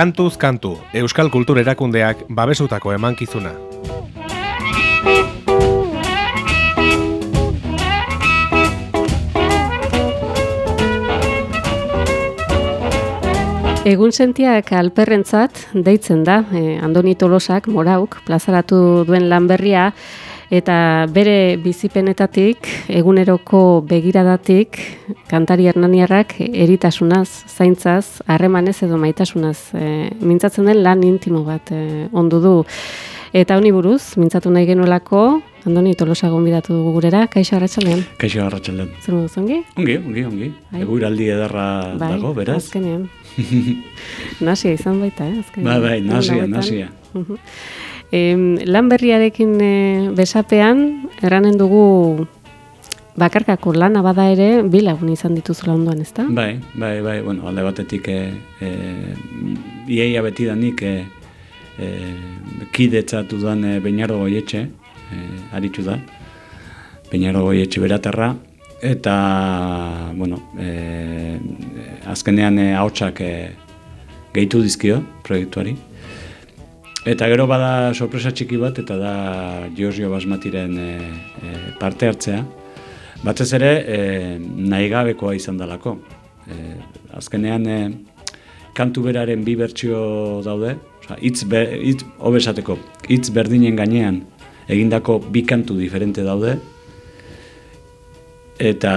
Kantuz kantu, Euskal Kultur Erakundeak babesutako emankizuna. Egun sentiak alperrentzat deitzen da, eh, Andoni Tolosak, morauk, plazaratu duen lanberria, eta bere bizipenetatik, eguneroko begiradatik, kantari hernaniarrak eritasunaz, zaintzaz, harremanez edo maitasunaz, e, mintzatzen den lan intimo bat e, ondu du. Eta honi buruz, mintzatu nahi genuelako, Andoni Tolosa gonbidatu dugu gurera, kaixo arratsaldean. Kaixo arratsaldean. Zer modu zongi? Ongi, ongi, ongi. Bai. Eguraldi edarra bai, dago, beraz. Azkenean. nasia izan baita, eh? Azkenean. Bai, bai, nasia, nasia. E, lan berriarekin e, besapean, erranen dugu bakarkako lana bada ere, bilagun izan dituzula ondoan, ezta? Bai, bai, bai, bueno, alde batetik e, e, iaia beti da nik e, e, kidetzatu duan e, Beñardo Goietxe, e, aritu da, Beñardo Goietxe beraterra, eta, bueno, e, azkenean e, hautsak e, gehitu dizkio proiektuari, Eta gero bada sorpresa txiki bat, eta da Giorgio Basmatiren e, e, parte hartzea. Batez ere, e, nahi gabekoa izan dalako. E, azkenean, e, kantu beraren bi bertsio daude, oza, itz, be, itz, obesateko, itz berdinen gainean egindako bi kantu diferente daude, eta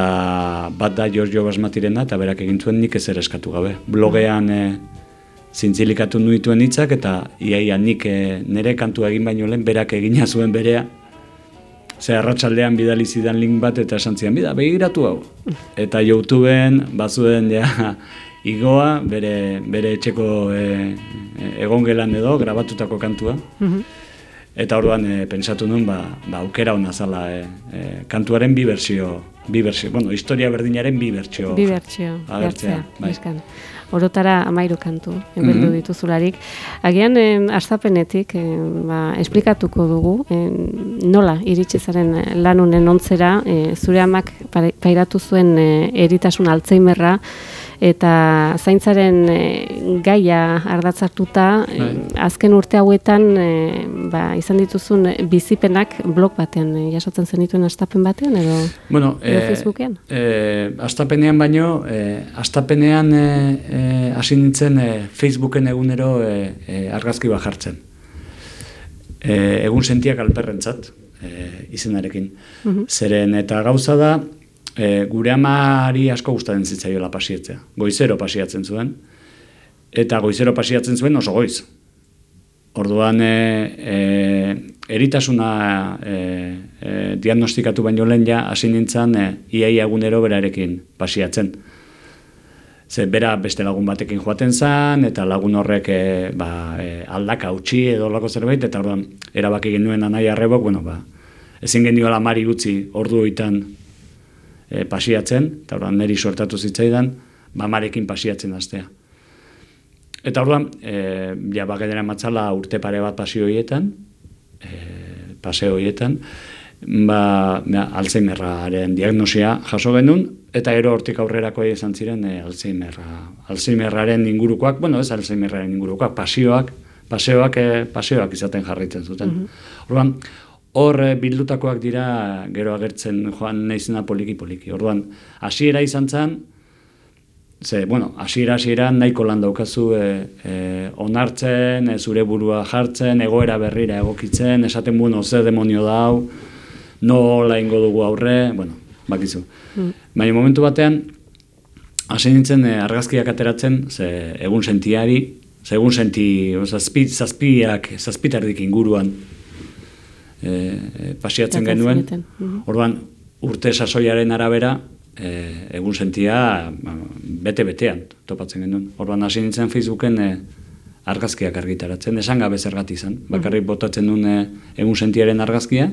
bat da Giorgio Basmatirena, eta berak egin zuen nik ezer eskatu gabe. Blogean, e, zintzilikatu nuituen hitzak eta iaia nik e, nire kantu egin baino lehen berak egina zuen berea. Ze arratsaldean bidali zidan link bat eta esan zidan bida begiratu hau. Eta YouTubeen bazuen ja igoa bere, bere etxeko e, egongelan edo grabatutako kantua. Mhm. eta orduan e, pensatu nuen ba, ba aukera hona zala e, kantuaren bi bersio bi bersio, bueno, historia berdinaren bi bertsio bi bertsio, bertzea, bai orotara amairu kantu, enbeldu mm dituzularik. Agian, en, astapenetik, ba, esplikatuko dugu, en, nola iritsi zaren lanunen ontzera, e, zure amak pairatu zuen e, eritasun altzeimerra, eta zaintzaren e, gaia ardatzartuta e, azken urte hauetan e, ba, izan dituzun bizipenak blog batean e, jasotzen zenituen astapen batean edo, bueno, edo e, Facebookean? E, astapenean baino, e, astapenean hasi e, nintzen e, Facebooken egunero e, e, argazki bat jartzen. E, egun sentiak alperrentzat e, izenarekin. Mhm. Zeren eta gauza da, e, gure amari asko gustatzen zitzaiola pasietzea. Goizero pasiatzen zuen, eta goizero pasiatzen zuen oso goiz. Orduan, e, e, eritasuna e, e, diagnostikatu baino lehen ja, hasi nintzen, e, iaia egunero berarekin pasiatzen. Ze bera beste lagun batekin joaten zen, eta lagun horrek e, ba, e, aldaka utzi edo lako zerbait, eta orduan, erabaki genuen anai arrebok, bueno, ba, ezin geniola mari utzi ordu oitan e, pasiatzen, eta orduan niri sortatu zitzaidan, mamarekin pasiatzen astea. Eta orduan, e, ja bakadera matzala urte pare bat pasio hoietan, e, paseo hoietan, ba, ba, Alzheimerraren diagnosia jaso genuen, eta gero hortik aurrerako izan ziren e, Alzheimerra, Alzheimerraren ingurukoak, bueno, ez Alzheimerraren ingurukoak, pasioak, paseoak, e, paseoak izaten jarritzen zuten. Mm Orduan, hor eh, bildutakoak dira gero agertzen joan naizena poliki poliki. Orduan, hasiera izan zen, ze, bueno, hasiera hasiera nahiko lan daukazu e, e, onartzen, e, zure burua jartzen, egoera berrira egokitzen, esaten bueno, ze demonio da hau, nola ingo dugu aurre, bueno, bakizu. Mm. Baina momentu batean, hasi nintzen argazkiak ateratzen, ze egun sentiari, ze egun senti, zazpi, zazpiak, zazpitardik inguruan, e, pasiatzen genuen. Mhm. Orduan, urte sasoiaren arabera, e, egun sentia ba, bete-betean topatzen genuen. Orduan, hasi nintzen Facebooken e, argazkiak argitaratzen, esan gabe zergati izan. Mhm. Bakarrik botatzen duen e, egun sentiaren argazkia,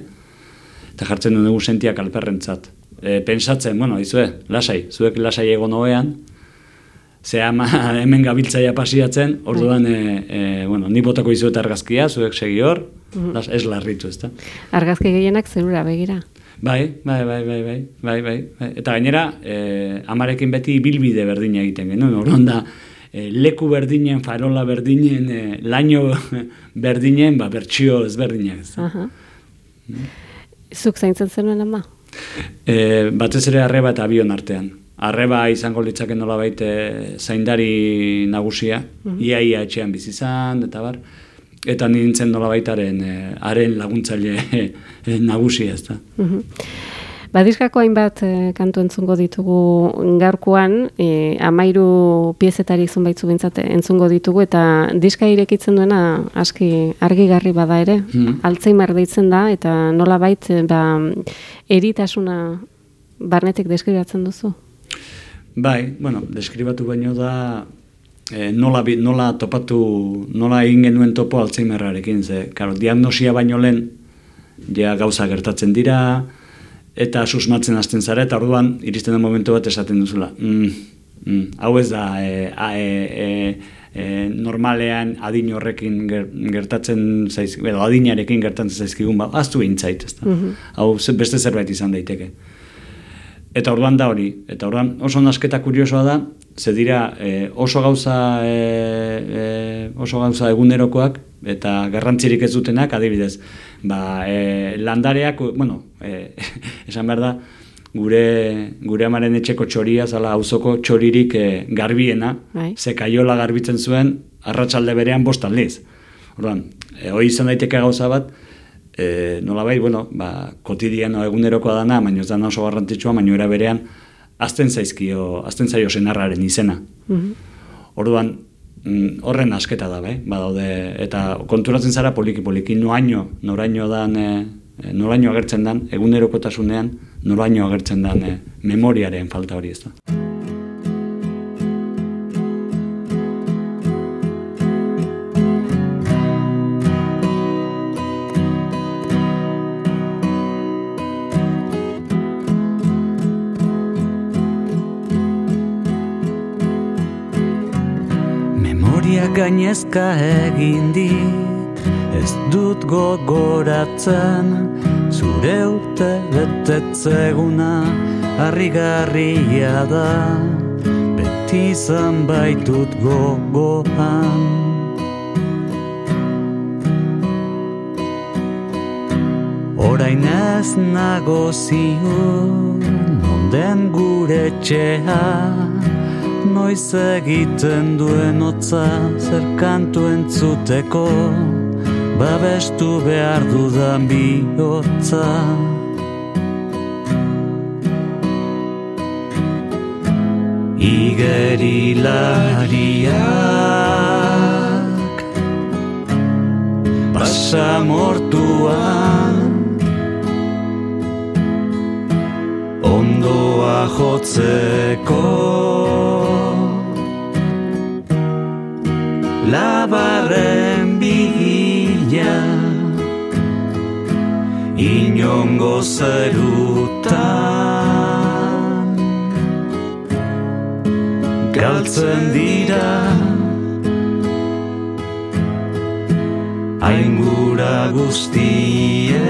eta jartzen duen egun sentiak alperrentzat. E, pensatzen, bueno, izue, lasai, zuek lasai egon hoean, ze ama hemen gabiltzaia pasiatzen, orduan, e, e, bueno, ni botako izuet argazkia, zuek segi hor, mm -hmm. ez larritu, ez da. Argazki gehienak zerura begira. Bai, bai, bai, bai, bai, bai, bai, bai. Eta gainera, e, amarekin beti bilbide berdina egiten genuen, orduan da, leku berdinen, farola berdinen, e, laino berdinen, ba, bertxio ezberdinak. Ez. Aha. Zuk zaintzen zenuen ama? E, batez ere arreba eta abion artean. Arreba izango litzake nola baite zaindari nagusia, iaia ia etxean bizizan, eta bar, eta nintzen nola baitaren e, haren laguntzaile e, nagusia, ez da. Badiskako hainbat e, kantu entzungo ditugu gaurkoan, e, amairu piezetari zunbaitzu bintzat entzungo ditugu, eta diska irekitzen duena aski argigarri bada ere, mm Alzheimer deitzen da, eta nola bait, ba, eritasuna barnetik deskribatzen duzu? Bai, bueno, deskribatu baino da e, nola, nola topatu, nola egin genuen topo Alzheimerrarekin, ze, karo, diagnosia baino lehen, ja gauza gertatzen dira, eta susmatzen hasten zara, eta orduan iristen den momentu bat esaten duzula. Mm, mm, hau ez da, e, e, e, e, normalean adin horrekin gertatzen zaiz, edo adinarekin gertatzen zaizkigun, ba, aztu intzait, ez da. Mhm. Hau beste zerbait izan daiteke. Eta orduan da hori, eta orduan oso nasketa kuriosoa da, ze dira e, oso gauza e, e, oso gauza egunerokoak eta garrantzirik ez dutenak, adibidez, ba, e, landareak, bueno, e, esan behar da, gure, gure amaren etxeko txoria, zala auzoko txoririk e, garbiena, bai. ze kaiola garbitzen zuen, arratsalde berean bost aldiz. Orduan, e, hoi izan daiteke gauza bat, e, nola bai, bueno, ba, kotidiano egunerokoa dana, baina ez da oso garrantzitsua, baina era berean, azten zaizkio, azten zaio senarraren izena. Mm Orduan, Mm, horren asketa da, bai? Badaude eta konturatzen zara poliki poliki noaino, noraino dan e, noraino agertzen dan egunerokotasunean, noraino agertzen dan e, memoriaren falta hori, ezta. Gainezka egin dit Ez dut gogoratzen Zure urte betetzeguna Arrigarria da. Beti zan baitut gogoan. Orain ez nago ziur Nonden gure txean noiz egiten duen otza zer kantu entzuteko babestu behar dudan bihotza Igerilariak Basamortuan Ondoa jotzeko labarren bila inongo zerutan. Galtzen dira. Aingura guztiek.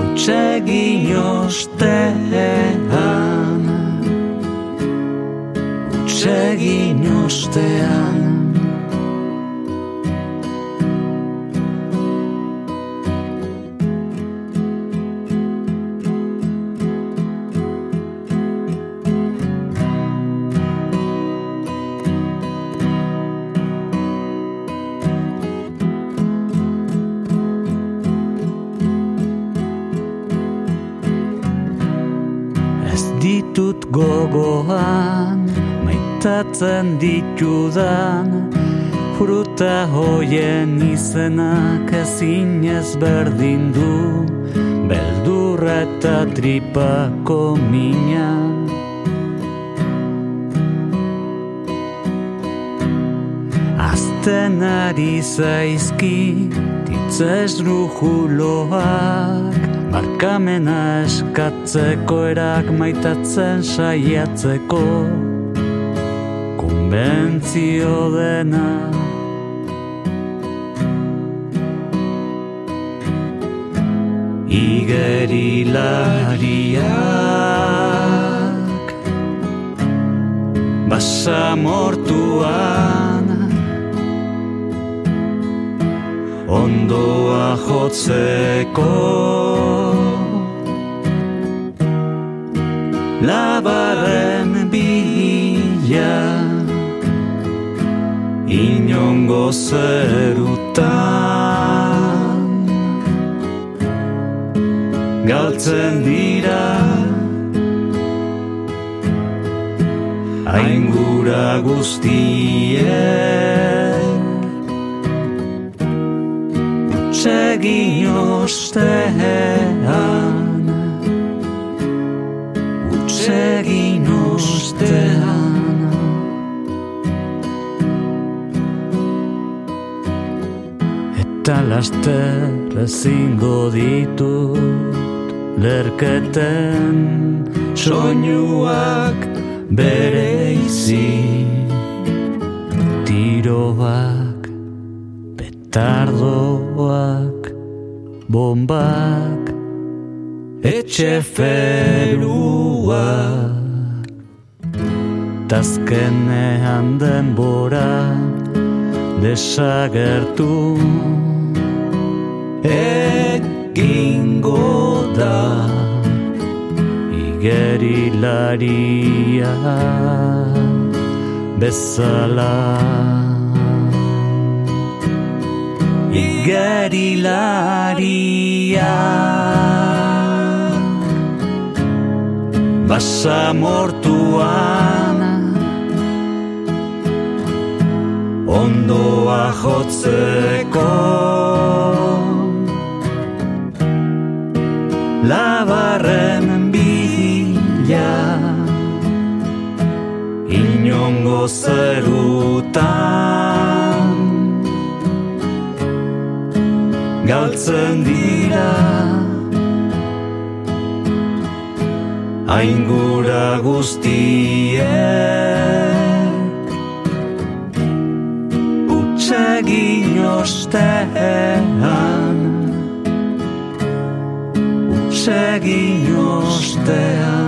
Utsegin egin ostean ditudan Fruta hoien izenak ezin ez berdin du Beldurra eta tripako mina. Azten ari zaizki Titzez rujuloak Barkamena eskatzeko erak maitatzen saiatzeko konbentzio dena Igerilariak mortuan. Ondoa jotzeko labarren inongo zerutan. Galtzen dira aingura guztien Utsegin ostean Utsegin ostean Eta laster ezingo ditut Lerketen soinuak bere izi. Tiroak, petardoak, bombak Etxe feruak Tazkenean denbora desagertu Egingo da igerilaria bezala. Igerilaria basa mortuan. Ondoa jotzeko inongo zerutan. Galtzen dira aingura guztiek utsegin ostean. Utsegin ostean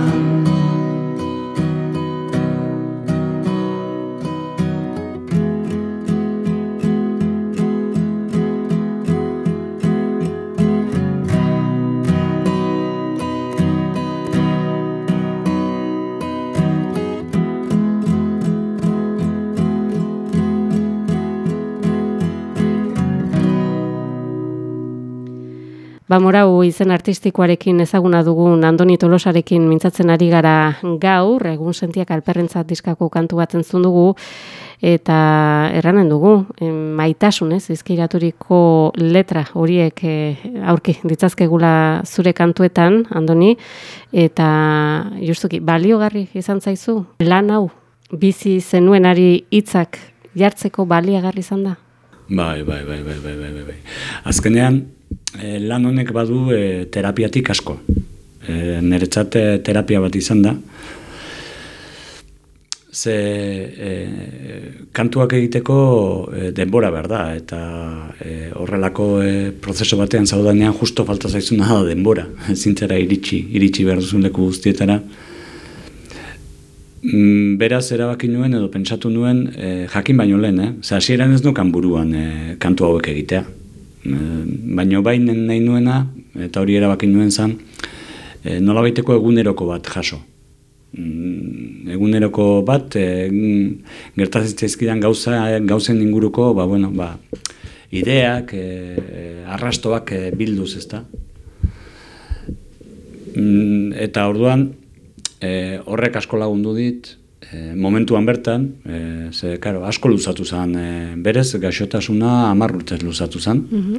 Ba, morau izen artistikoarekin ezaguna dugun Andoni Tolosarekin mintzatzen ari gara gaur, egun sentiak alperrentzat diskako kantu bat entzun dugu, eta erranen dugu, maitasun ez, izkiraturiko letra horiek eh, aurki ditzazkegula zure kantuetan, Andoni, eta justuki, baliogarri izan zaizu, lan hau, bizi zenuenari hitzak jartzeko baliagarri izan da? Bai, bai, bai, bai, bai, bai, bai. Azkenean, e, lan honek badu e, terapiatik asko. E, Neretzat eh, terapia bat izan da. Ze e, kantuak egiteko e, denbora behar da, eta e, horrelako e, prozeso batean zaudanean justo falta zaizuna da denbora. Zintzera iritsi, iritsi behar duzun leku guztietara. Mm, Beraz, erabaki nuen edo pentsatu nuen e, jakin baino lehen, eh? Zer, hasieran ez nukan buruan e, kantu hauek egitea. E, baino bain nahi nuena, eta hori erabaki nuen zen, e, nola baiteko eguneroko bat jaso. Mm, eguneroko bat, e, gertazitzaizkidan gauza, gauzen inguruko, ba, bueno, ba, ideak, e, arrastoak e, bilduz, ezta? Mm, eta orduan, e, horrek asko lagundu dit, e, momentuan bertan, e, ze, karo, asko luzatu zen, e, berez, gaixotasuna hamar urtez luzatu zen. Mhm.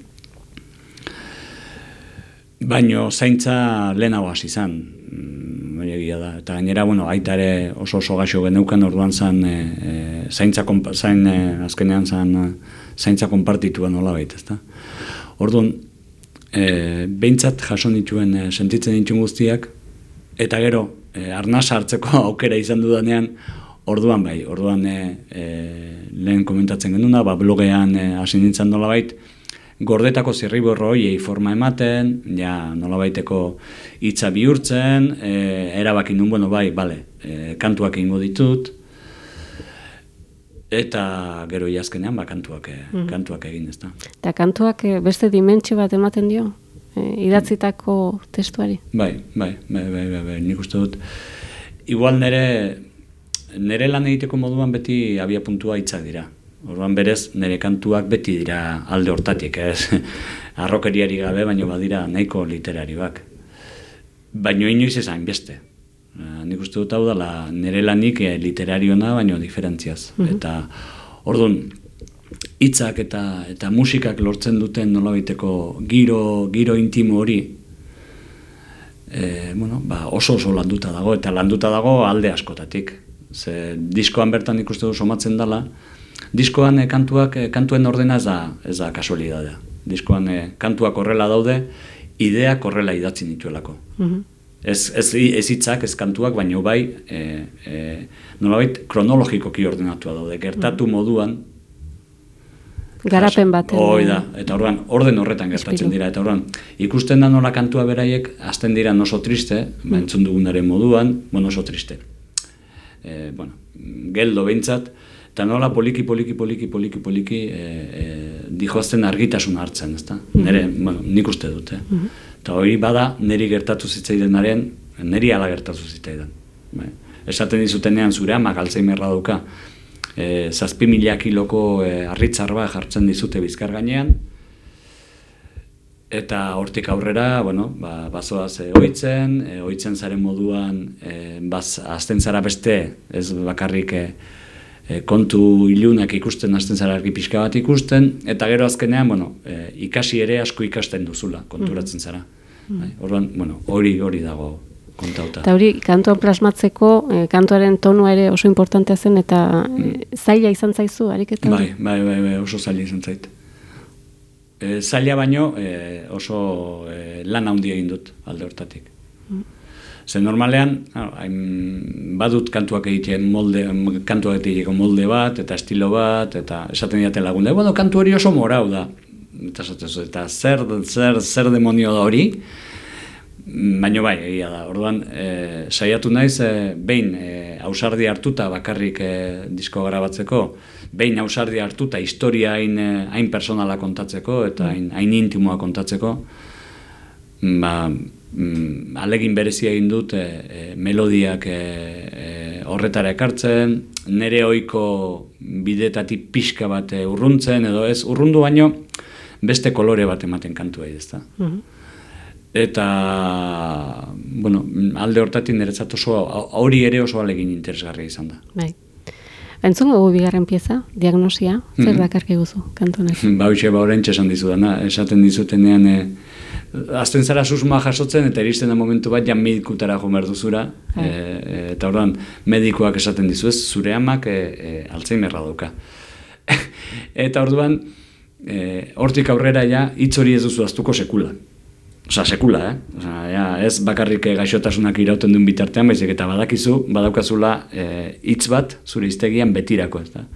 Baino zaintza lehenago hasi zen, mm, egia da. Eta gainera, bueno, aita ere oso oso gaixo geneukan orduan zen, e, e, zaintza, konpa- zain, e, azkenean zen, e, zaintza konpartitua nola baita, ezta? Orduan, e, behintzat jaso nituen e, sentitzen dituen guztiak, eta gero, e, arnaz hartzeko aukera izan dudanean, orduan bai, orduan e, e, lehen komentatzen genuna, ba, blogean e, hasi nintzen nola bait, gordetako zirriborro hoiei forma ematen, ja nolabaiteko hitza bihurtzen, e, erabaki nun, bueno, bai, bale, e, kantuak ingo ditut, Eta gero iazkenean, ba, kantuak, eh, kantuak egin, ez da. Eta kantuak beste dimentsio bat ematen dio, idatzitako testuari. Bai, bai, bai, bai, bai, bai, nik uste dut. Igual nere, nere lan egiteko moduan beti abia puntua hitzak dira. Orduan berez, nere kantuak beti dira alde hortatik, ez? Arrokeriari gabe, baino badira nahiko literarioak. Baino inoiz ez hainbeste. Eh, nik uste dut hau dela nere lanik eh, literariona baino diferentziaz. Eta orduan, hitzak eta eta musikak lortzen duten nolabiteko giro giro intimo hori e, bueno, ba oso oso landuta dago eta landuta dago alde askotatik. Ze diskoan bertan ikuste du somatzen dela, diskoan eh, kantuak eh, kantuen ordena ez da ez da kasualidadea. Diskoan eh, kantuak horrela daude, ideak horrela idatzi dituelako. Mhm. Ez, ez, ez hitzak, ez kantuak, baino bai, e, e, nolabait kronologikoki ordenatua daude. Gertatu moduan, Garapen baten. Hoi da, eta orduan, orden horretan gertatzen dira, eta orduan, ikusten da nola kantua beraiek, hasten dira oso triste, entzun dugunaren moduan, bueno, oso triste. E, bueno, geldo behintzat, eta nola poliki, poliki, poliki, poliki, poliki, e, e, dihoazten argitasun hartzen, ezta? Nere, bueno, nik uste dut, eh? Eta hori bada, neri gertatu zitzaidenaren, neri ala gertatu zitzaidan. Bai. Esaten dizutenean zure amak alzheimerra dauka, e, zazpi mila kiloko e, arritzar bat jartzen dizute bizkar gainean, eta hortik aurrera, bueno, ba, bazoaz e, oitzen, e, oitzen zaren moduan, e, baz, azten zara beste, ez bakarrik e, kontu ilunak ikusten, azten zara argi pixka bat ikusten, eta gero azkenean, bueno, e, ikasi ere asko ikasten duzula, konturatzen zara. Bai, Orduan, bueno, hori hori dago kontauta. Eta hori, kantuan plasmatzeko, eh, kantuaren tonua ere oso importantea zen, eta eh, zaila izan zaizu, hori? Bai, bai, bai, bai, oso zaila izan zait. E, zaila baino e, oso e, lan handi egin dut alde hortatik. Ze normalean, claro, hain, badut kantuak egiten molde, kantuak egiteko molde bat, eta estilo bat, eta esaten diate lagunde, bueno, kantu hori oso morau da. Eta, eta zer, zer, zer demonio da hori, Baina bai, egia da. Orduan, e, saiatu naiz, e, behin e, ausardi hartuta bakarrik e, disko grabatzeko, behin ausardi hartuta historia hain, hain personala kontatzeko eta hain, hain intimoa kontatzeko, ba, mm, alegin berezia egin dut e, melodiak e, e, horretara ekartzen, nere ohiko bidetatik pixka bat urruntzen, edo ez, urrundu baino beste kolore bat ematen kantuei, ezta. Mhm. Eta, bueno, alde hortatik niretzat oso, hori ere oso alegin interesgarria izan da. Bai. Entzun dugu bigarren pieza, diagnosia, zer Mhm. dakarki guzu, kantunak? ba, hoxe, ba, orain esan dizudana, esaten dizutenean, e, azten zara susma jasotzen, eta iristen da momentu bat, jan medikutara jo behar duzura, e, eta orduan, medikoak esaten dizu, ez, zure amak e, e, alzheimerra dauka. eta orduan, e, hortik aurrera ja, hitz hori ez duzu aztuko sekula. Osa, sekula, eh? Osa, ja, ez bakarrik eh, gaixotasunak irauten duen bitartean, baizik eta badakizu, badaukazula eh, hitz bat zure iztegian betirako, ez da?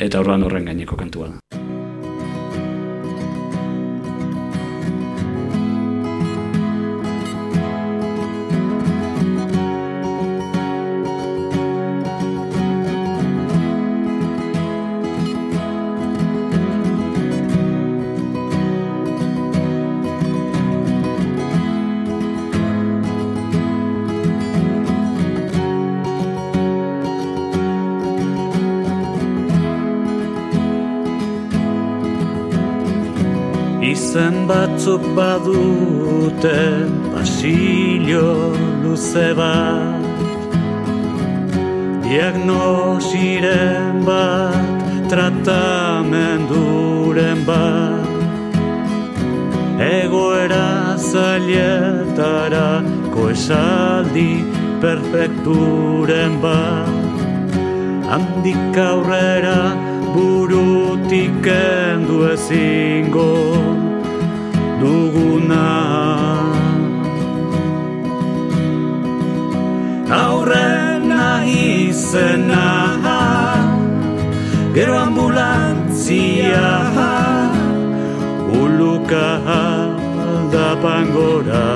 Eta horren horren gaineko kantua da. Batzuk badute pasillo luze bat Diagnosiren bat, tratamenduren bat. Egoera zailetarako esaldi perfekturen bat. Handik aurrera burutik kendu ezingo duguna. Aurrena izena, gero ambulantzia, uluka aldapangora.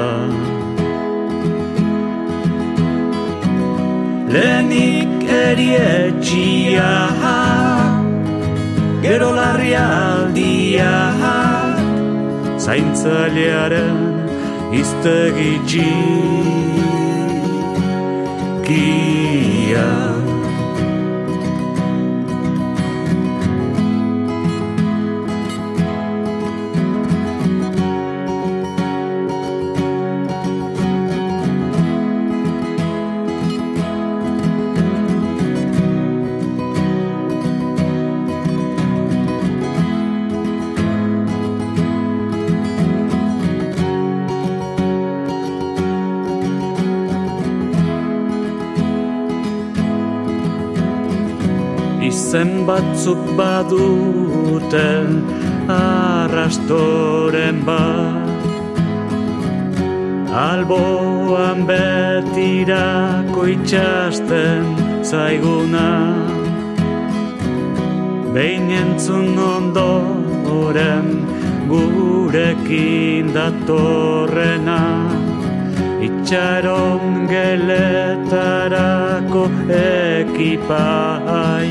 lehenik erietxia gero larrialdia zaintzailearen iztegitxi kia batzuk baduten arrastoren bat. Alboan betirako itxasten zaiguna. Behin entzun ondoren gurekin datorrena. Itxaron geletarako ekipai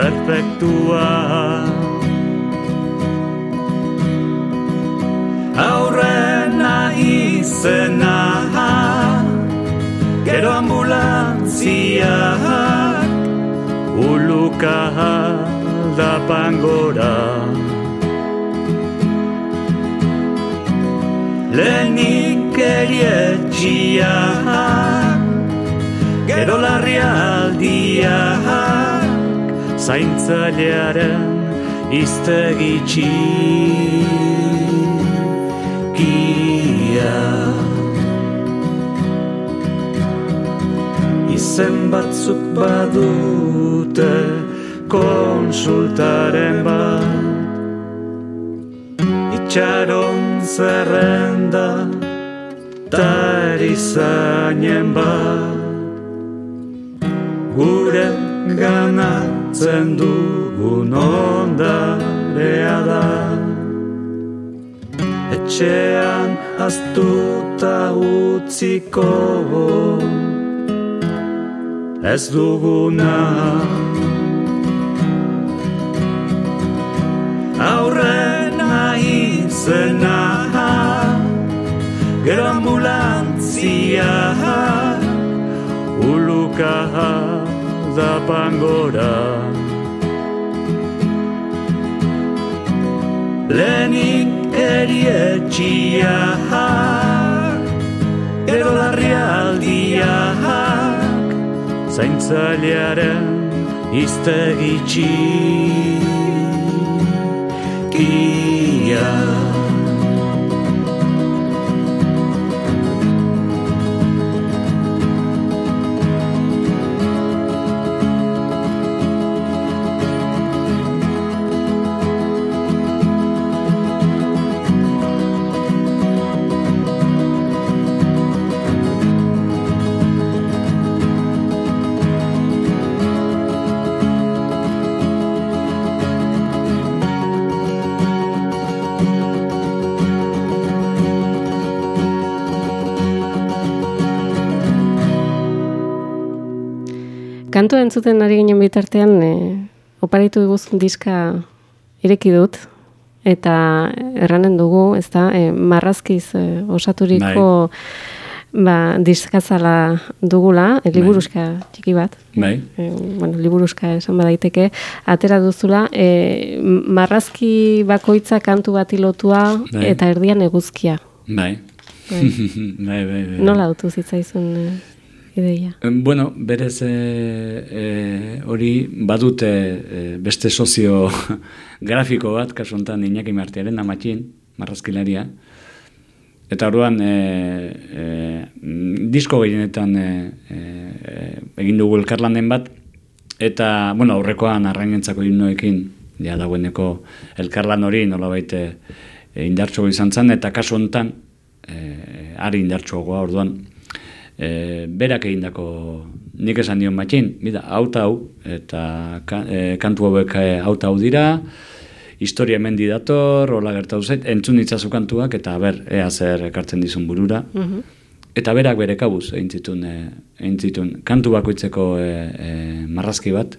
perfektua. Aurrena izena Gero ambulantziak Uluka aldapan gora. Lehenik erietxiak Gero larrialdiak Zaintzailearen iztegitxi Kia Izen batzuk badute konsultaren bat. Itxaron zerrenda ta erizainen bat. Gure ganatzen dugun ondarea da. Etxean aztuta utziko Ez duguna. Aurrena izena Gero ambulantziak Uluka dapan gora Lehenik erietxiak Gero larrialdiak Zaintzailearen iztegitxi Kia Kantu entzuten ari ginen bitartean, e, oparitu diguzun diska ireki dut, eta erranen dugu, ez da, e, marrazkiz e, osaturiko ba, diskazala dugula, e, liburuska txiki bat. Bai. E, bueno, liburuska esan badaiteke, atera duzula, e, marrazki bakoitza kantu bat ilotua eta erdian eguzkia. Bai. Bai. bai, bai, bai. Nola dutu zitzaizun ideia? Bueno, berez e, e, hori badute e, beste sozio grafiko bat, kasu honetan Iñaki Martiaren amatxin, marrazkilaria. Eta orduan, e, e, disko gehienetan e, e, egin dugu elkarlanen bat, eta, bueno, aurrekoan arrainentzako himnoekin, ja dagoeneko elkarlan hori nolabait e, indartsuago izan zen, eta kasu honetan, e, ari indartsuagoa orduan, e, berak egindako nik esan dion matxin, bida, hau hau, eta ka, e, kantu hauek e, hau eta hau dira, historia hemen dator, hola gertatu zait, entzun ditzazu kantuak, eta ber, ea zer ekartzen dizun burura. Mhm. eta berak bere kabuz egin e, egin zituen kantu bakoitzeko e, e, marrazki bat.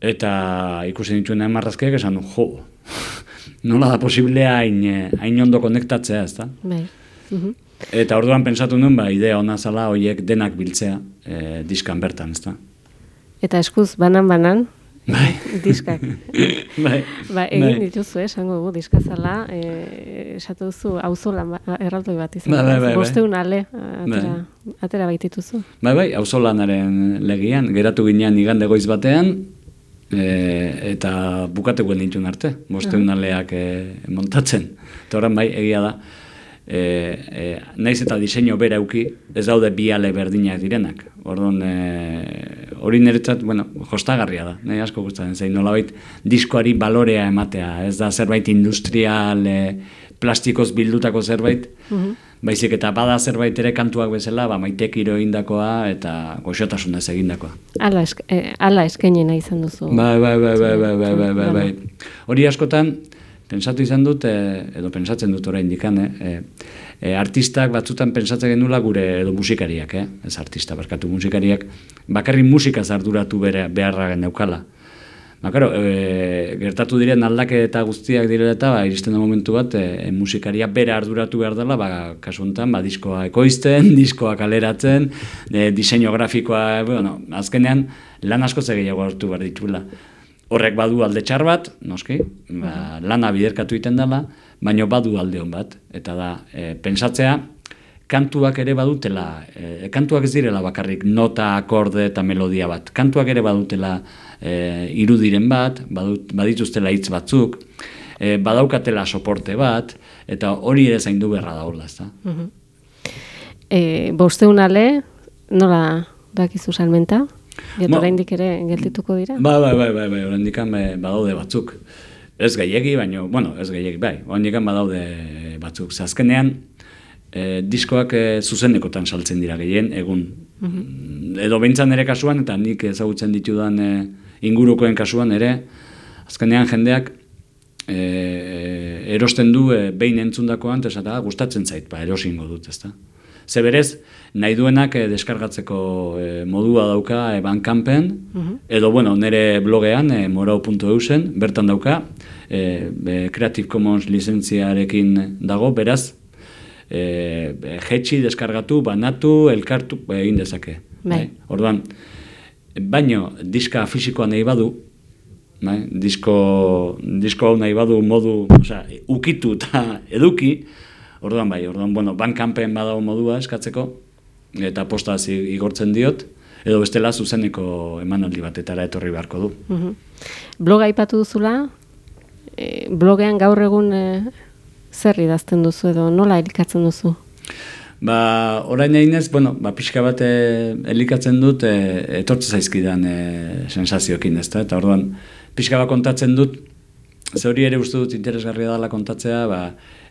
Eta ikusi dituen marrazkiak esan du, jo, nola da posiblea hain, eh, hain ondo konektatzea, ez? Bai. Mhm. Eta orduan pentsatu nuen, ba, idea ona zala horiek denak biltzea e, diskan bertan, ez da? Eta eskuz banan-banan, Bai. diskak. bai. Ba, egin Bai. dituzu, eh, esango dugu, diskazala, eh, esatu duzu, auzolan ba, erraldoi bat izan. Bai, bai, bai, bai. Bosteun ale, atera, atera baitituzu. Bai, bai, auzolanaren legian, geratu ginean igande goiz batean, e, eta bukatekoen ditun arte, bosteun aleak e, montatzen. Eta bai, egia da, e, e, naiz eta diseinu bera euki, ez daude bi ale berdinak direnak. Orduan, e, hori niretzat, bueno, jostagarria da, nahi asko gustatzen zein nolabait diskoari balorea ematea, ez da zerbait industrial, e, plastikoz bildutako zerbait, baizik eta bada zerbait ere kantuak bezala, ba, maitekiro egindakoa eta goxotasunez egindakoa. Ala, esk, eh, ala eskenena izan duzu. Bai, bai, bai, bai, bai, bai, bai, bai, bai. Hori askotan, pensatu izan dut, e, edo pensatzen dut orain dikan, eh? E, e, artistak batzutan pentsatzen genula gure edo musikariak, eh? ez artista, barkatu musikariak, bakarrik musika arduratu bere, beharra neukala. Ba, karo, e, gertatu diren aldaketa guztiak direla eta ba, iristen da momentu bat e, musikaria bere arduratu behar dela, ba, kasu honetan, ba, diskoa ekoizten, diskoa kaleratzen, e, diseinu grafikoa, bueno, azkenean lan asko gehiago hartu behar dituela. Horrek badu alde txar bat, noski, ba, lana biderkatu egiten dela, baino badu alde hon bat, eta da, e, pentsatzea, kantuak ere badutela, e, kantuak ez direla bakarrik nota, akorde eta melodia bat. Kantuak ere badutela e, irudiren bat, badut, badituztela hitz batzuk, e, badaukatela soporte bat, eta hori ere zaindu beharra daula, ez da? E, bosteun ale, nola dakizu salmenta? Eta Ba- oraindik ere geltituko dira? Ba, bai, bai, bai, bai, oraindik eh, badaude batzuk. Ez gehiegi, baino, bueno, ez gehiegi, bai, oraindik badaude batzuk. Ze azkenean, e, diskoak e, zuzenekotan saltzen dira gehien, egun. Edo behintzan ere kasuan, eta nik ezagutzen ditudan e, ingurukoen kasuan ere, azkenean jendeak e, erosten du e, behin entzundakoan, eta esata, "Ah, gustatzen zait, ba, erosingo dut, ezta. Ze berez, nahi duenak e, deskargatzeko e, modua dauka e, Bandcampen, edo bueno, nire blogean, e, morau.eusen, bertan dauka, e, e, Creative Commons lizentziarekin dago, beraz, e, jetxi, deskargatu, banatu, elkartu, egin dezake. Bai. Orduan, baino diska fisikoa nahi badu, bai? disko, disko nahi badu modu, osea, ukitu eta eduki, orduan bai, orduan, bueno, bankanpen badago modua eskatzeko, eta postaz igortzen diot, edo bestela zuzeneko emanaldi batetara etorri beharko du. Mhm. Bloga aipatu duzula, e, blogean gaur egun e, zer idazten duzu edo nola elikatzen duzu? Ba, orain eginez, bueno, ba, pixka bat e, elikatzen dut e, etortze zaizkidan e, sensazioekin, ezta? Eta orduan, pixka bat kontatzen dut, ze hori ere uste dut interesgarria dela kontatzea, ba,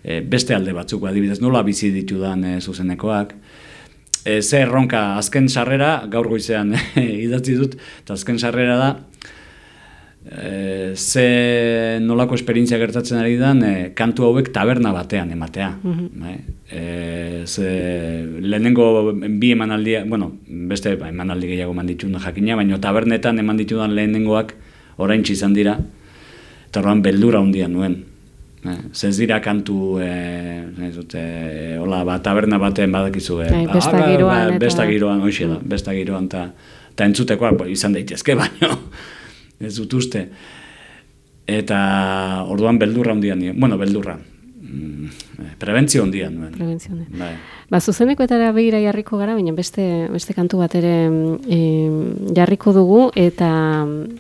e, beste alde batzuk, ba, adibidez, nola bizi ditudan e, zuzenekoak, e, ze erronka, azken sarrera, gaur goizean idatzi dut, eta azken sarrera da, e, ze nolako esperientzia gertatzen ari dan e, kantu hauek taberna batean ematea. bai? E, ze lehenengo bi emanaldia, bueno, beste ba, emanaldi gehiago eman dituen jakina, baina tabernetan eman ditudan lehenengoak orain izan dira, eta orduan beldura handia nuen. E, ze ez dira kantu, e, nahi dut, e, hola, ba, taberna batean badakizu, e, Bai, besta ba, giroan ba, besta giroan, hoxe da, besta giroan, eta eta entzutekoak ba, izan daitezke, baino, ez dut uste. Eta orduan beldurra handia nien, bueno, beldurra, mm, eh, prebentzio handia nuen. Prebentzione. Bai. Ba, zuzeneko eta begira jarriko gara, baina beste, beste kantu bat ere e, jarriko dugu, eta mm,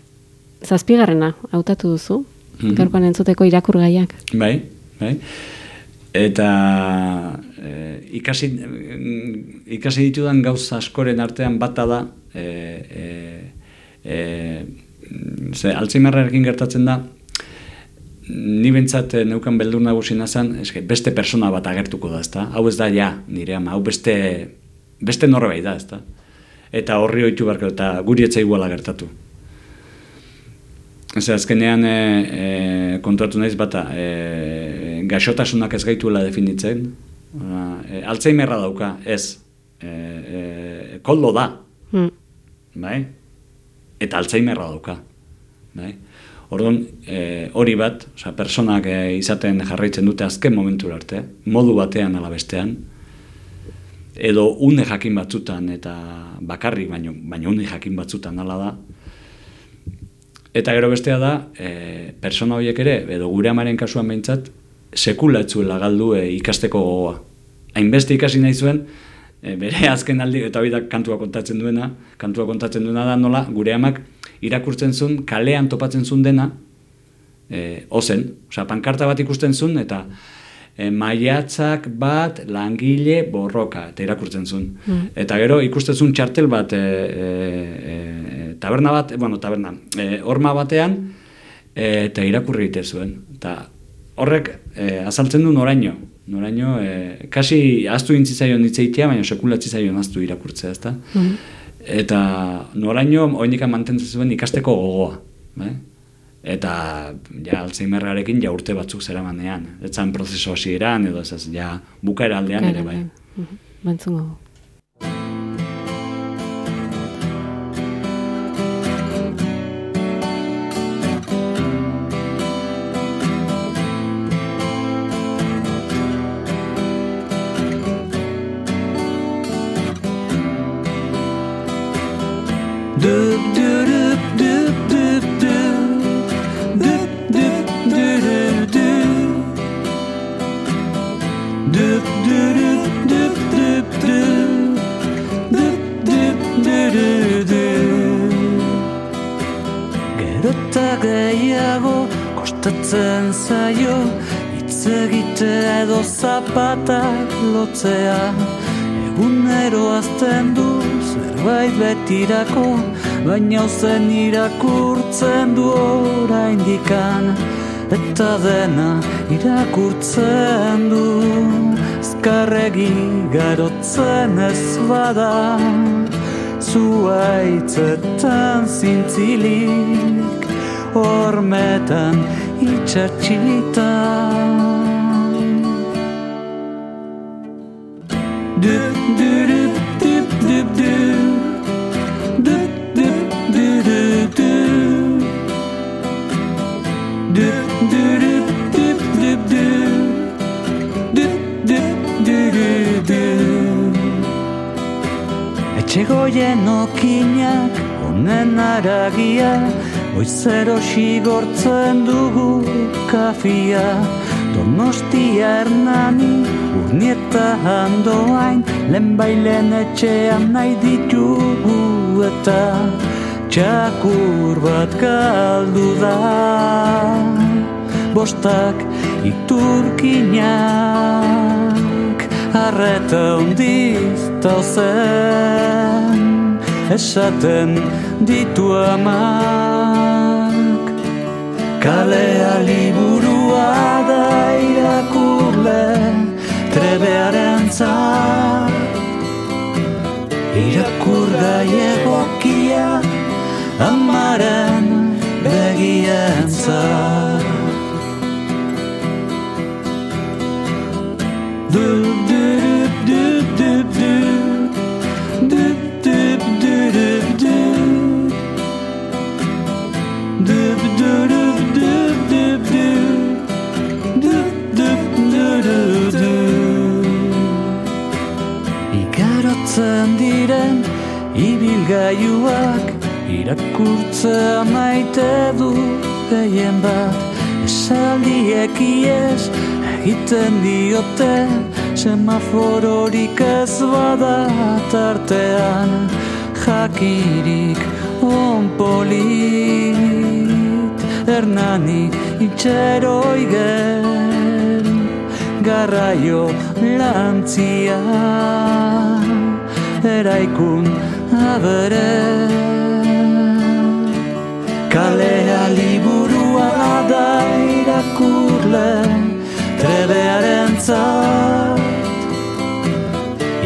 zazpigarrena hautatu duzu, Mhm. gaurkoan entzuteko irakurgaiak. Bai, bai. Eta e, ikasi, mm, ikasi ditudan gauza askoren artean bata da, e, e, e, mm, ze Alzheimerrekin gertatzen da, ni bentsat neukan beldur nagusina zen, eske, beste persona bat agertuko da, ezta? Hau ez da ja, nire ama, hau beste, beste norbait da, ezta? Eta horri oitu barko, eta guri etza iguala gertatu. Ez azkenean e, e, kontuatu naiz bata, e, gaixotasunak ez gaituela definitzen, Ora, e, Alzheimerra dauka, ez. E, e, koldo da, Mm. bai? Eta Alzheimerra dauka, bai? Orduan, e, hori bat, osea, personak e, izaten jarraitzen dute azken momentura arte, modu batean ala bestean, edo une jakin batzutan eta bakarrik baino, baino une jakin batzutan hala da. Eta gero bestea da, e, persona horiek ere, edo gure amaren kasuan behintzat, sekula etzuela galdu e, ikasteko gogoa. Hainbeste ikasi nahi zuen, e, bere azken aldi, eta hori da kantua kontatzen duena, kantua kontatzen duena da nola, gure amak irakurtzen zuen, kalean topatzen zuen dena, e, ozen, osea, pankarta bat ikusten zuen, eta e, maiatzak bat langile borroka, eta irakurtzen zuen. Eta gero ikusten zuen txartel bat, e, e, e, taberna bat, bueno, taberna, e, horma batean, e, eta irakurri egite zuen. Eta horrek e, azaltzen du noraino, noraino, e, kasi aztu intzizaion ditzeitea, baina sekulatzi zaion aztu irakurtzea, ezta? Eta noraino, oindikan mantentzen zuen ikasteko gogoa, bai? Eta ja Alzheimerrarekin ja urte batzuk zeramanean. Etzan prozesu hasieran edo ez ez, ja bukaera aldean ere bai. Mhm. Bantzungo. Kostatzen zaio hitz egitea edo zapatak lotzea. Egunero azten du zerbait betirako Baina zen irakurtzen du oraindikan. Eta dena irakurtzen du Azkarregi garotzen ez bada. Zuaitzetan zintzilik Hormetan itxatxilitan Dup, durup, dup, dup, dup. Dup, dup, durup, dup. Dup, durup, dup, dup, dup. Dup, dup, durup, dup. Etxegoien okinak, honen aragia, Goizero xigortzen dugu kafia, Donostia hernani, urnieta handoain, Lehenbailen etxean nahi ditugu eta Txakur bat galdu da. Bostak iturkinak Arreta hundiz tauzen Esaten ditu amak Kalea liburua da irakurle trebearen zan Irakur egokia amaren begien zan Du, du, du irakurtzea maite du gehien bat esaldiek iez egiten diote semafororik ez bada tartean jakirik onpolit Hernani itxeroigen garraio lantzia eraikun abere kalea liburua da irakurle trebearen zat.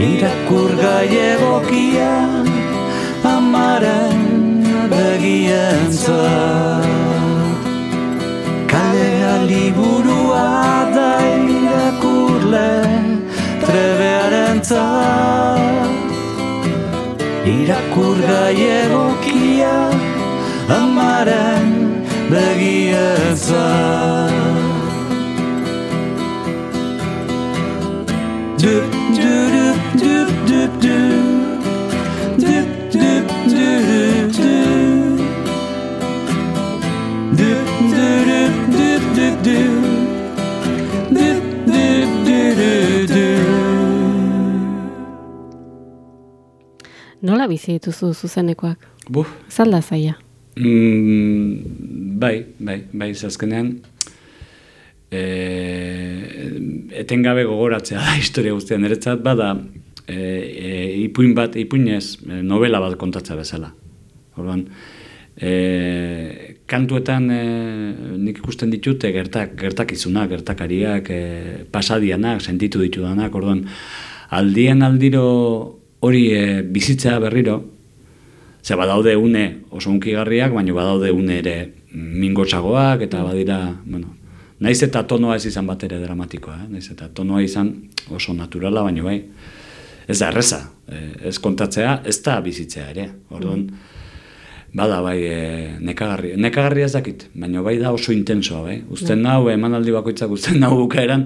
Irakurgai egokia amaren begien zat. Kalea liburua da irakurle trebe Irakur gai egokia amaren begietza Dup, dup, dup, dup, dup. Dup, dup, dup, dup. Dup, dup, dup, dup, dup. Dup, dup, dup, dup. Nola bizi dituzu zuzenekoak? Buf, Zalda zaia. Mm, bai, bai, bai, zazkenean, e, etengabe gogoratzea da historia guztian, niretzat bada e, e, ipuin bat, ipuinez, novela bat kontatza bezala. Orduan, e, kantuetan e, nik ikusten ditute gertak, gertakizunak, gertakariak, e, pasadianak, sentitu ditudanak, orduan, aldien aldiro hori e, bizitzea berriro, Ze badaude une oso unkigarriak, baina badaude une ere mingotsagoak eta badira, bueno, naiz eta tonoa ez izan bat ere dramatikoa, eh? naiz eta tonoa izan oso naturala, baina bai, ez da erreza, eh, ez kontatzea, ez da bizitzea ere, orduan, bada bai e, nekagarri, nekagarri ez dakit, baina bai da oso intensoa, bai, usten nau, emanaldi bakoitzak usten nau bukaeran,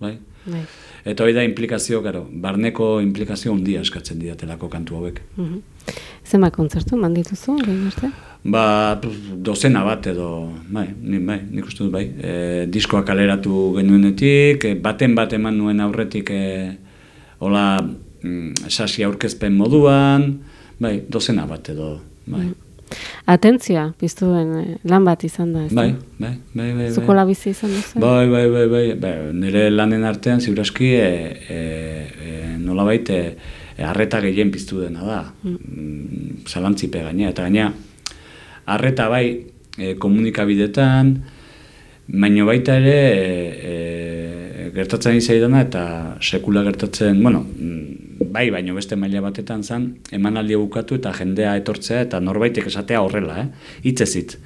bai, Bai. Eta hori da implikazio, gero, barneko implikazio handia eskatzen didatelako kantu hauek. Mhm. Zema kontzertu mandituzu, orain arte? Ba, pf, dozena bat edo, bai, ni, bai, nik uste dut bai, e, diskoa kaleratu genuenetik, e, baten bat eman nuen aurretik, e, hola, mm, sasi aurkezpen moduan, bai, dozena bat edo, bai. Atentzioa, piztu duen eh, lan bat izan da, ez? Bai, bai, bai, bai, bai. labizi izan duzu? Bai, bai, bai, bai, bai, nire lanen artean ziuraski e, e, e, nolabait e, e, arreta gehien piztu dena da, mm. zalantzipe gainea, eta gainea, arreta bai e, komunikabidetan, baino baita ere e, e, gertatzen izaidana eta sekula gertatzen, bueno, mm, bai, baino beste maila batetan zan, emanaldia bukatu eta jendea etortzea eta norbaitek esatea horrela, eh? hitz ez hitz.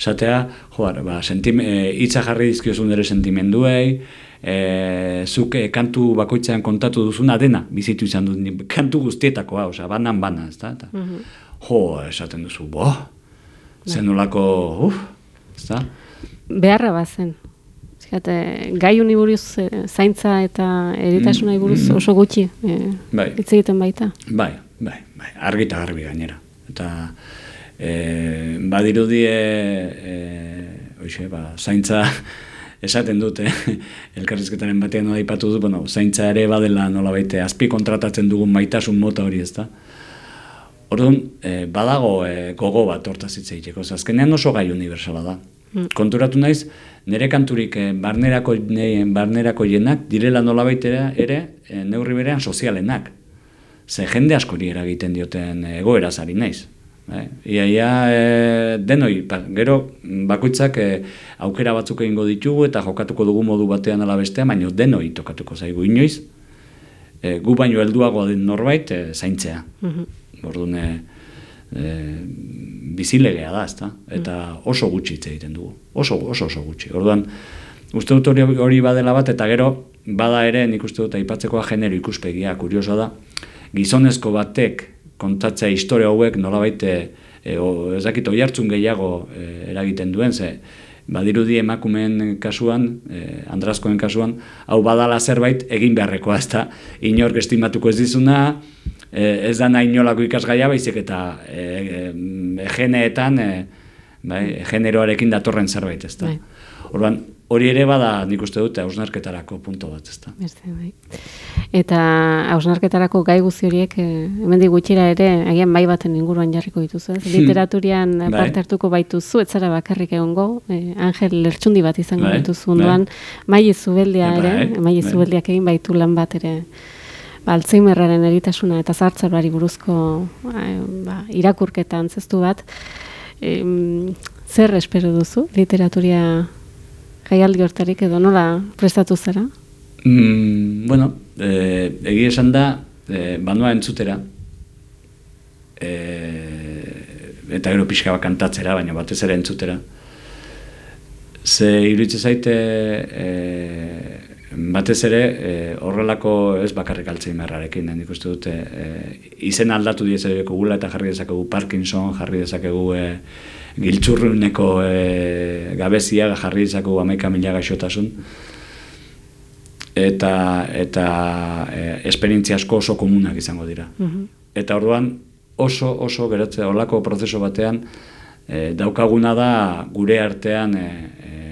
Esatea, joar, ba, sentim, e, hitza jarri dizkiozun ere sentimenduei, e, zuk e, kantu bakoitzean kontatu duzuna dena, bizitu izan dut, kantu guztietakoa, osea, banan bana, ez da? Eta, Jo, esaten duzu, bo, zen nolako, uf, ez da? Beharra bazen. Zikate, gai honi buruz eh, zaintza eta eritasunai buruz oso gutxi eh, Bai. hitz egiten baita. Bai, bai, bai, argi eta garbi gainera. Eta e, badirudi e, e, oixe, ba, zaintza esaten dute, elkarrizketaren batean nola aipatu du, bueno, zaintza ere badela nola baite, azpi kontratatzen dugun maitasun mota hori ez da. Orduan, e, badago e, gogo bat hortaz hitz egiteko, azkenean oso gai universala da. Konturatu naiz, nire kanturik e, barnerako, ne, barnerako jenak direla nola ere, e, neurri berean sozialenak. Ze jende askori eragiten dioten egoera zari naiz. Eh? Ia, ia e, denoi, gero bakoitzak e, aukera batzuk egingo ditugu eta jokatuko dugu modu batean ala bestean, baina denoi tokatuko zaigu inoiz, e, gu baino helduago den norbait e, zaintzea. Orduan, e, bizilegea da, ezta? Eta oso gutxi hitz egiten dugu. Oso, oso, oso gutxi. Orduan, uste dut hori, badela bat, eta gero, bada ere, nik uste dut aipatzekoa genero ikuspegia, kurioso da, gizonezko batek kontatzea historia hauek nolabait e, e, ez dakit oihartzun gehiago e, eragiten duen, ze badirudi emakumeen kasuan, e, andrazkoen kasuan, hau badala zerbait egin beharrekoa, ez da, inork estimatuko ez dizuna, e, ez da nahi inolako ikasgaia, baizik eta e, e, geneetan, e, bai, generoarekin datorren zerbait, ez da. Bai. Orduan, hori ere bada nik uste dute hausnarketarako punto bat, ez da. Beste, bai. Eta hausnarketarako gai guzti horiek, eh, hemendik gutxira ere, agian bai baten inguruan jarriko dituzu, ez? Literaturian Bai. parte hartuko baituzu, ez zara bakarrik egongo, eh, Angel Lertxundi bat izango Bai, dituzu bai. ondoan, Maile Zubeldia Bai, ere, Maile bai. Zubeldiak egin baitu lan bat ere, ba, Alzheimerraren eritasuna eta zartzarari buruzko eh, ba, irakurketa antzestu bat. Em, zer espero duzu literaturia jaialdi hortarik edo nola prestatu zara? Mm, bueno, e, egia esan da, e, banua entzutera, e, eta gero pixka bat kantatzera, baina batez ere entzutera. Ze iruditzen zaite e, batez ere, e, horrelako ez bakarrik Alzheimerrarekin, eh, nik uste dute, e, izen aldatu diezeko gula eta jarri dezakegu Parkinson, jarri dezakegu e, giltxurruneko e, gabezia, jarri dezakegu amaika mila gaixotasun, eta, eta e, esperientzia asko oso komunak izango dira. Eta orduan oso, oso geratzea, olako prozeso batean, e, daukaguna da gure artean e, e,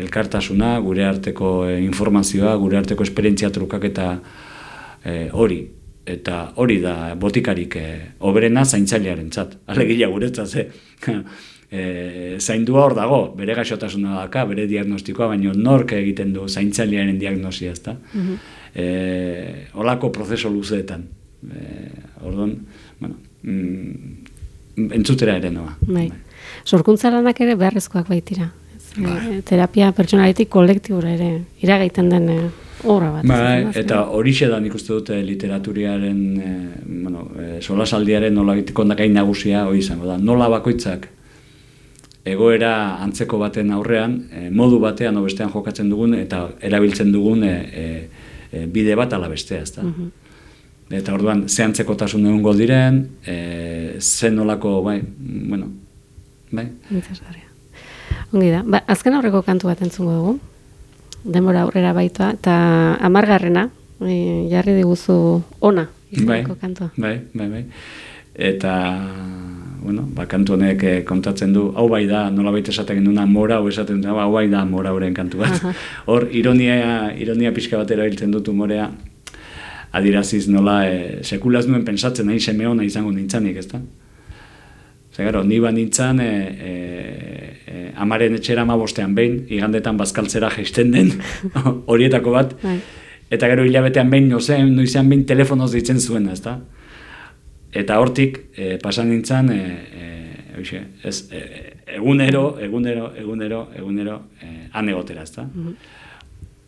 elkartasuna, gure arteko e, informazioa, gure arteko esperientzia trukak eta e, hori. Eta hori da botikarik e, oberena zaintzailearen txat. Alegila guretzat, ze. e, zaindua hor dago, bere gaixotasuna daka, bere diagnostikoa, baina nork egiten du zaintzailearen diagnosia, ezta? Mm olako prozeso luzeetan. E, orduan, bueno, mm, entzutera ere noa. Bai. Sorkuntza lanak ere beharrezkoak baitira. E, terapia pertsonaletik kolektibura ere iragaiten den e, obra bat. Ez da, eta horixe da nik uste dute literaturiaren, e, bueno, e, solasaldiaren nola kondakain nagusia hori izango da. Nola bakoitzak egoera antzeko baten aurrean, e, modu batean bestean jokatzen dugun eta erabiltzen dugun e, e, e, bide bat ala bestea, ezta. Mhm. Eta orduan, ze antzekotasun egongo diren, e, ze nolako, bai, bueno, bai, Interesgarria. Ongi da. Ba, azken aurreko kantu bat entzungo dugu. Denbora aurrera baitoa. Eta amargarrena, e, jarri diguzu ona. izeneko kantua. bai, bai, bai. Eta, bueno, ba, kantu honek eh, kontatzen du, hau bai da, nola baita esaten genuna mora, hau esaten du, hau bai da mora horren kantu bat. Aha. Hor, ironia, ironia pixka batera hiltzen dut umorea, adiraziz nola, e, sekulaz nuen pensatzen nahi seme hona izango nintzanik, ezta? Zer, gero, ni ba nintzan, e, e, e, amaren etxera ama bostean behin, igandetan bazkaltzera jaisten den, horietako bat, Bai. eta gero hilabetean behin, nozen, noizean behin telefonoz ditzen zuena, ezta? Eta hortik, e, pasan nintzen, e, e, ez, e, egunero, egunero, egunero, egunero, e, han egotera, ezta?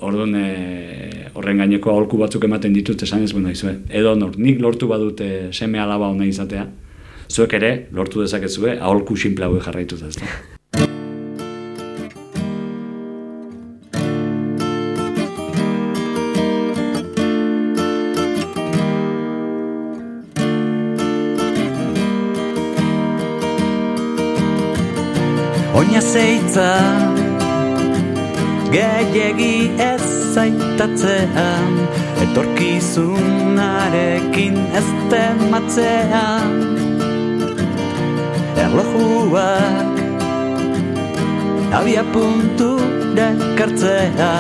Orduan, e, horren gaineko aholku batzuk ematen ditut esan ez bueno izue. Edo nor, nik lortu badute seme alaba ona izatea, zuek ere lortu dezakezue aholku simple hauek jarraituz ezta. Oina zeitza Gehiegi ez zaitatzea Etorkizunarekin ez tematzea Erlojuak Abia puntu dekartzea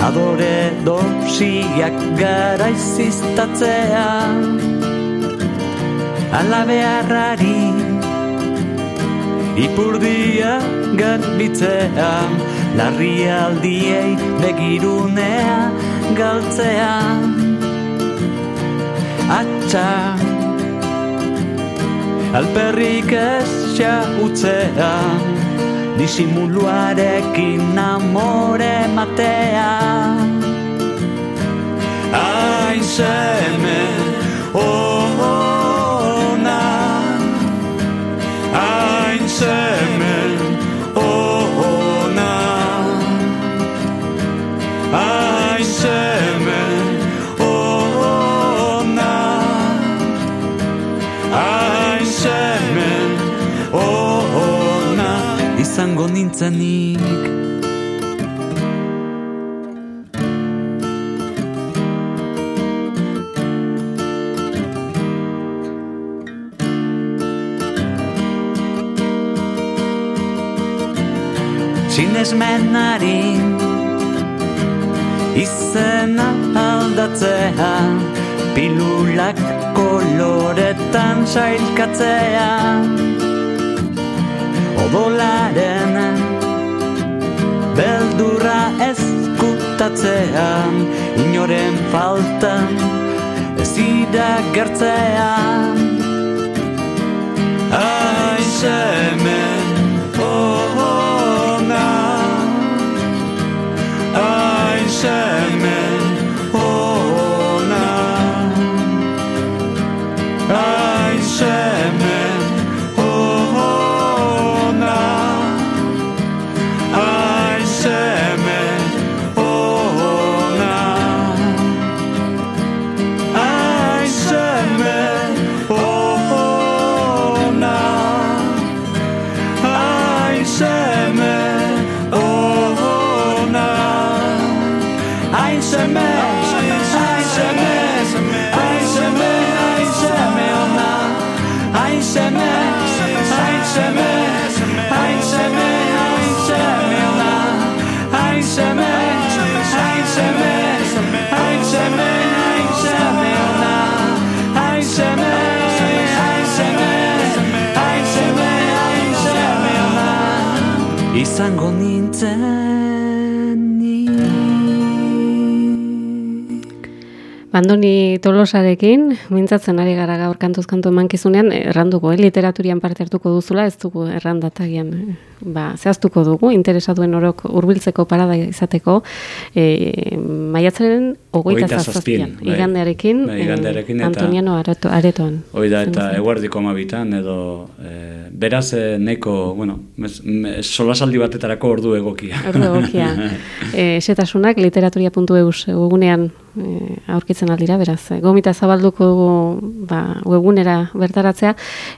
Adore dosiak garaiziztatzea Ala beharrari Ipurdia garbitzea Larrialdiei begirunea galtzea. Atxa Alperrik ez utzea Disimuluarekin amore matea Hain seme ona Nintzenik Sinesmenari izena aldatzea Pilulak koloretan sailkatzea. Odolaren beldurra ezkutatzea Inoren faltan ez iragertzea Aizemen ona Aizemen izango nintzen ni. Bandoni Tolosarekin, mintzatzen ari gara gaur kantuz kantu emankizunean, erranduko, eh? literaturian parte hartuko duzula, ez dugu errandatagian, eh? Ba, zehaztuko dugu, interesatuen orok hurbiltzeko parada izateko, e, maiatzaren ogoita zazpian, bai. igandearekin, Bai, igandearekin eh, eta- Antoniano areto, aretoan. Hoi da, eta eguardiko amabitan, edo e, beraz e, neko, bueno, mes, me, solasaldi batetarako ordu egokia. Ordu egokia. e, esetasunak literaturia.eus webunean e, aurkitzen aldira, beraz. e, Gomita zabalduko ba, webunera bertaratzea,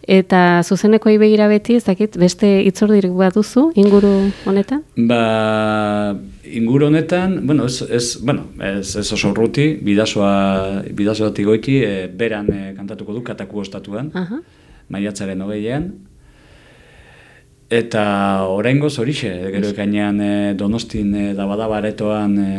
eta zuzeneko begira beti, ez dakit, beste itzordirik bat duzu, inguru honetan? Ba, inguru honetan, bueno, ez, ez, bueno, ez, ez oso urruti, bidazoa, bidazoatik goiti, e, beran e, kantatuko du, kataku ostatuan, Aha. maiatzaren hogeian. Eta oraingoz horixe, gero ekainean e, Donostin e, dabadaba aretoan e,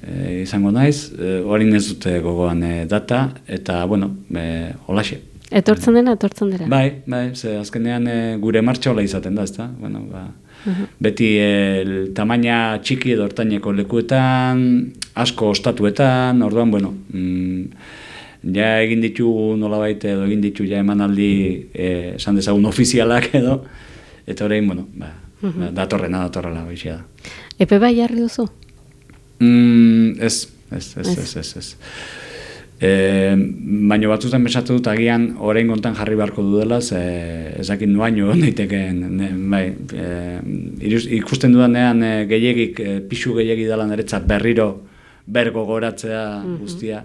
e, izango naiz, e, orain ez dute gogoan e, data, eta, bueno, e, holaxe. Etortzen dena, etortzen dira. Bai, bai, ze azkenean e, gure martxa hola izaten da, ezta? Bueno, ba, beti el tamaina txiki edo hortaineko lekuetan, asko ostatuetan, orduan, bueno, mm, ja egin ditugu nolabait edo egin ditu ja emanaldi eh, esan dezagun ofizialak edo, eta orain, bueno, ba, ba, datorrena datorrela, hoixea da. Epe bai jarri duzu? Mm, ez, ez, Ez. ez, ez, ez. E, baina batzutan besatu dut agian orain gontan jarri beharko dudala, ze ez dakit nuaino neitekeen, ne, bai, e, irus- ikusten dudanean e, gehiagik, e, pixu gehiagi dela niretzat berriro bergo goratzea guztia,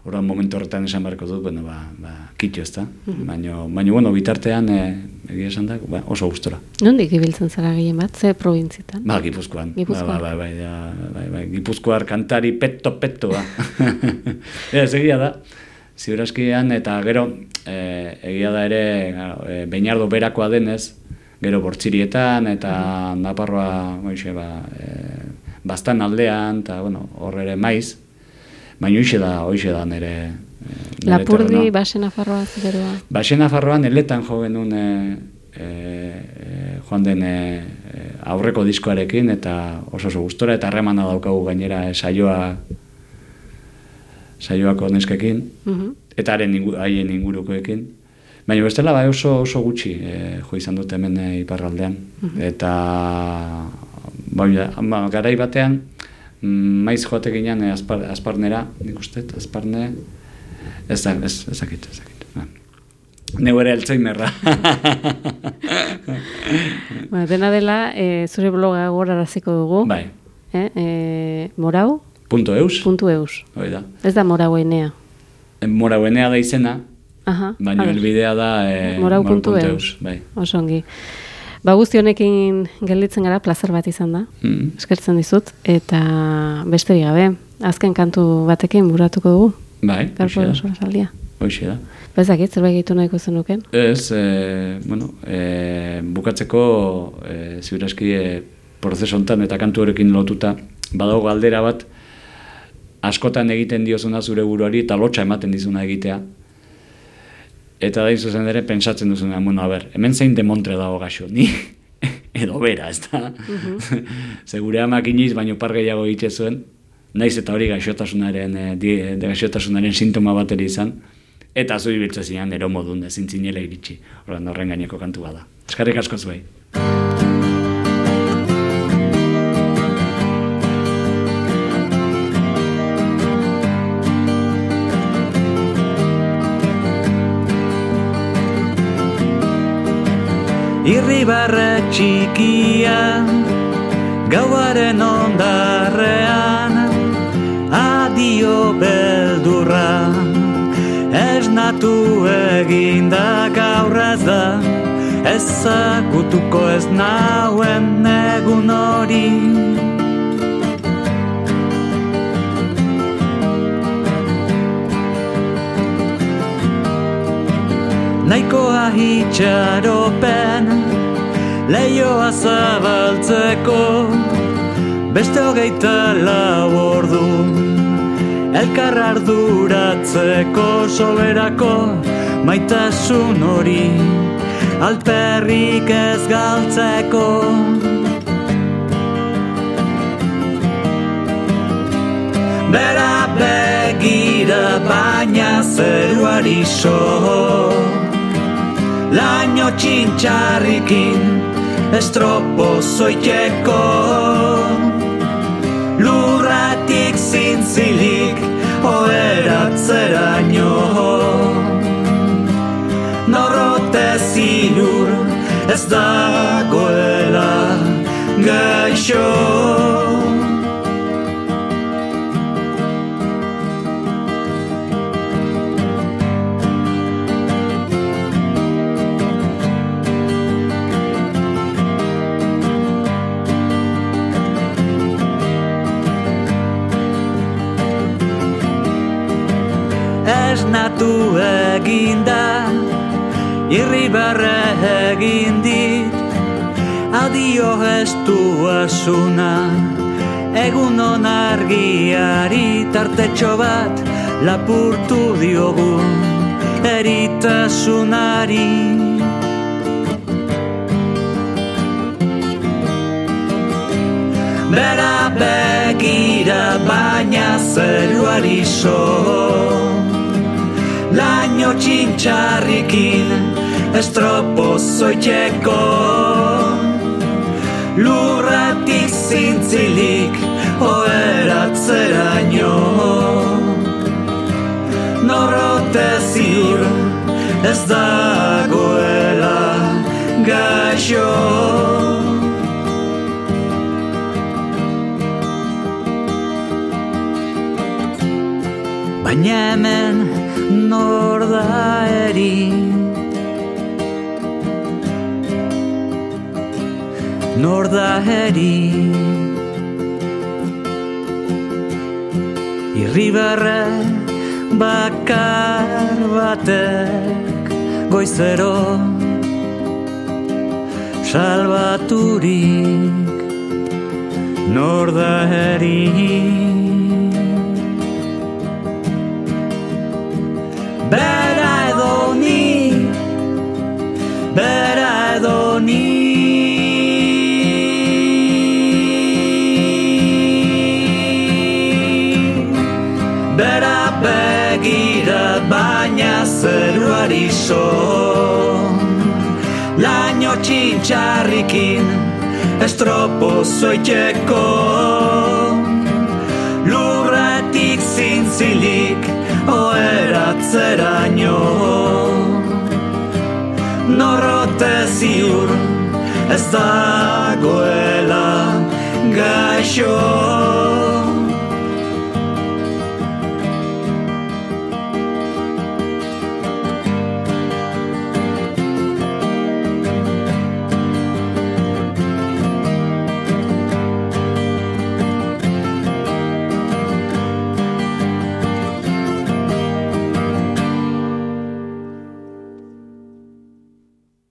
Orduan momentu horretan esan beharko dut, bueno, ba, ba, kitxo ez da. Baina, baina, bueno, bitartean, e, egia esan da, ba, oso gustora. Nondik ibiltzen zara gehien bat, ze probintzitan? Ba, Gipuzkoan. Gipuzkoan. Ba, ba, bai, ja, bai, bai, Gipuzkoar kantari petto petto ba. Ez egia da. Ziurazkian eta gero e, egia da ere e, Beñardo berakoa denez, gero bortzirietan eta Naparroa, hoixe ba, e, bastan aldean eta bueno, hor ere maiz. Baina hoixe da, hoixe da nere e, nere Lapurdi, terrenoa. base nafarroa zeroa. Basen Nafarroan eletan jo genuen e, e, joan den e, aurreko diskoarekin eta oso oso gustora eta harremana daukagu gainera e, saioa saioako neskekin Mhm. eta haren ingu, haien ingurukoekin. Baina bestela bai oso oso gutxi e, jo izan dut hemen e, iparraldean. Eta bai, ama, garai batean maiz joate ginen e, aspar, asparnera, nik uste, asparne, ez da, ez, ez dakit, ez dakit. Ba. Neu ere Alzheimerra. Ba, dena dela, e, zure bloga goraraziko dugu. bai, Eh, e, morau, punto eus, puntu eus. hoi da. Ez da morauenea. Morauenea da izena, Aha, baina elbidea da e, Morau mor puntu puntu eus. Bai. Oso ongi. Ba, guzti honekin gelditzen gara, plazer bat izan da. Mm. Eskertzen dizut, eta besterik gabe, azken kantu batekin buratuko dugu, Bai, da. oso saldia. Hoxe da. Ba, ez dakit, zerbait gehitu nahiko zenuken? Ez, e, bueno, e, bukatzeko e, ziurazki e, prozesu honetan eta kantu horrekin lotuta badago galdera bat askotan egiten diozuna zure buruari eta lotxa ematen dizuna egitea. Eta da zuzen ere pentsatzen duzuna, bueno, a ber, hemen zein demontre dago gaxo, ni edo bera, ez da? Ze gure amak iniz, baino par gehiago egite zuen, naiz eta hori gaixotasunaren, e, di, de gaixotasunaren sintoma bateri izan, eta zu ibiltze zinean ero modun ezin zinela iritsi. Horren horren gaineko kantu bada. Eskarrik asko zuei. Irribarre txikia Gauaren ondarrean Adio beldurra Esnatu eginda gaurrez da Ezagutuko ez nauen egun hori nahikoa hitxaropen leioa zabaltzeko beste hogeita lau ordu elkar arduratzeko soberako maitasun hori alperrik ez galtzeko. Bera begira baina zeruari soho Laino txintxarrikin estropo zoiteko Lurratik zintzilik oeratzera nio Norrote zilur ez dagoela gaixo esnatu eginda Irribarre egin dit Adio estu asuna Egun on argiari tartetxo bat Lapurtu diogu eritasunari. Bera begira baina zeruari so laino txintxarrikin estropo zoitxeko lurratik zintzilik oeratzera nio norrote ziur ez dagoela gaixo. Baina hemen nor da eri Nor da eri Irribarre bakar batek goizero. Salbaturik Nor da Bera edo ni Bera edo ni Bera begira baina zeruari so Laino txintxarrikin estropo zoiteko ez dagoela gaixo